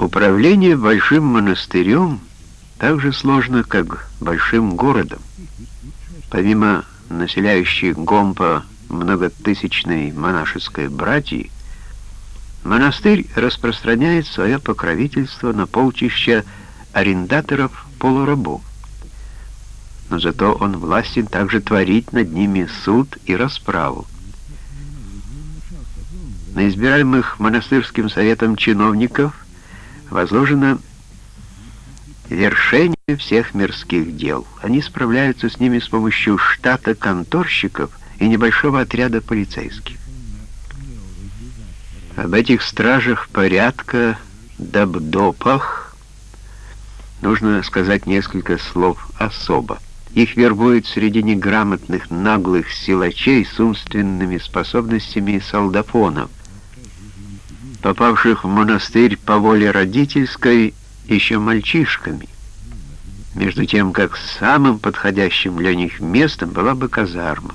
Управление большим монастырем так же сложно, как большим городом. Помимо населяющей Гомпа многотысячной монашеской братьи, монастырь распространяет свое покровительство на полчища арендаторов-полурабов. Но зато он властен также творить над ними суд и расправу. На избираемых монастырским советом чиновников – возложено вершение всех мирских дел. Они справляются с ними с помощью штата конторщиков и небольшого отряда полицейских. Об этих стражах порядка, dabдопах, нужно сказать несколько слов особо. Их вербуют среди неграмотных наглых силачей с умственными способностями солдафонов, попавших в монастырь по воле родительской еще мальчишками, между тем как самым подходящим для них местом была бы казарма.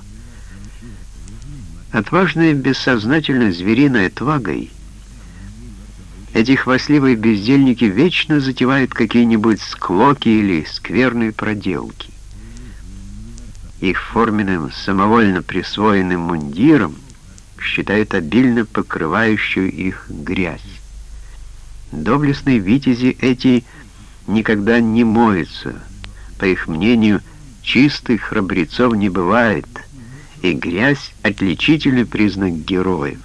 Отважные бессознательно звериной отвагой, эти хвастливые бездельники вечно затевают какие-нибудь склоки или скверные проделки. Их форменным, самовольно присвоенным мундиром считают обильно покрывающую их грязь. Доблестные витязи эти никогда не моются. По их мнению, чистых храбрецов не бывает, и грязь — отличительный признак героев.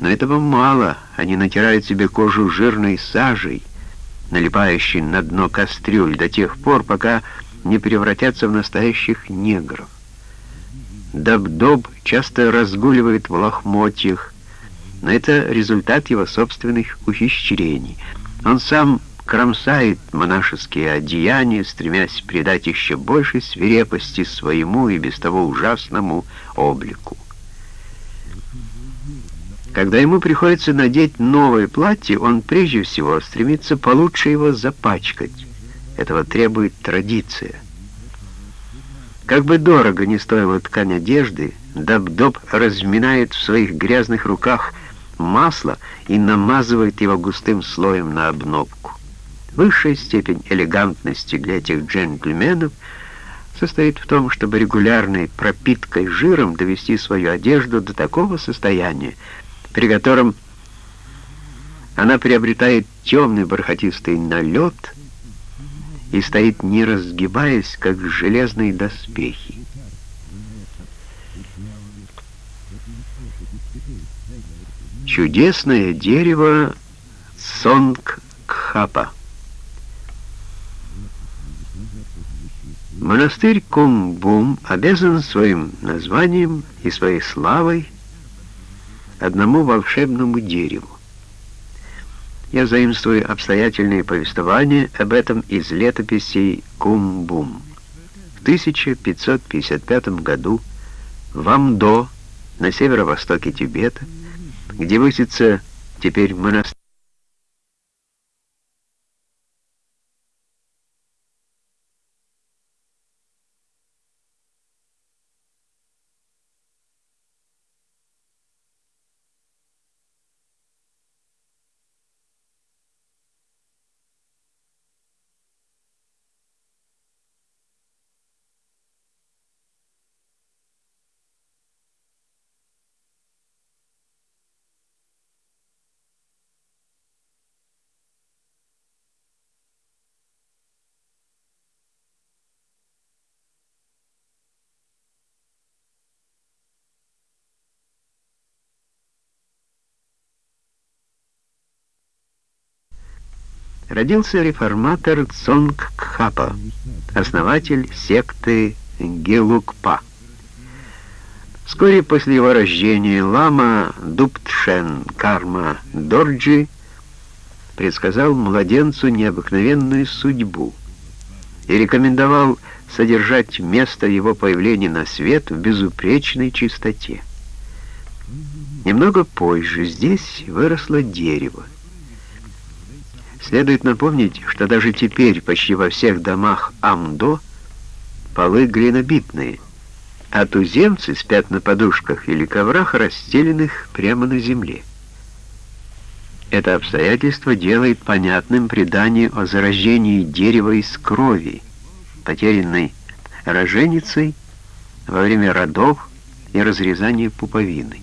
Но этого мало, они натирают себе кожу жирной сажей, налипающей на дно кастрюль до тех пор, пока не превратятся в настоящих негров. Дабдоб часто разгуливает в лохмотьях, но это результат его собственных ухищрений. Он сам кромсает монашеские одеяния, стремясь придать еще больше свирепости своему и без того ужасному облику. Когда ему приходится надеть новое платье, он прежде всего стремится получше его запачкать. Этого требует традиция. Как бы дорого не стоила ткань одежды, Дабдоб разминает в своих грязных руках масло и намазывает его густым слоем на обновку. Высшая степень элегантности для этих джентльменов состоит в том, чтобы регулярной пропиткой жиром довести свою одежду до такого состояния, при котором она приобретает темный бархатистый налет, и стоит не разгибаясь, как железные доспехи. Чудесное дерево Сонг-Кхапа. Монастырь Кумбум обязан своим названием и своей славой одному волшебному дереву. Я заимствую обстоятельные повествования об этом из летописей Кумбум. В 1555 году в Амдо, на северо-востоке Тибета, где высится теперь монастырь, родился реформатор Цонг Кхапа, основатель секты Гелукпа. Вскоре после его рождения лама Дуптшен Карма Дорджи предсказал младенцу необыкновенную судьбу и рекомендовал содержать место его появления на свет в безупречной чистоте. Немного позже здесь выросло дерево. Следует напомнить, что даже теперь почти во всех домах Амдо полы глинобитные, а туземцы спят на подушках или коврах, расстеленных прямо на земле. Это обстоятельство делает понятным предание о зарождении дерева из крови, потерянной роженицей во время родов и разрезания пуповины.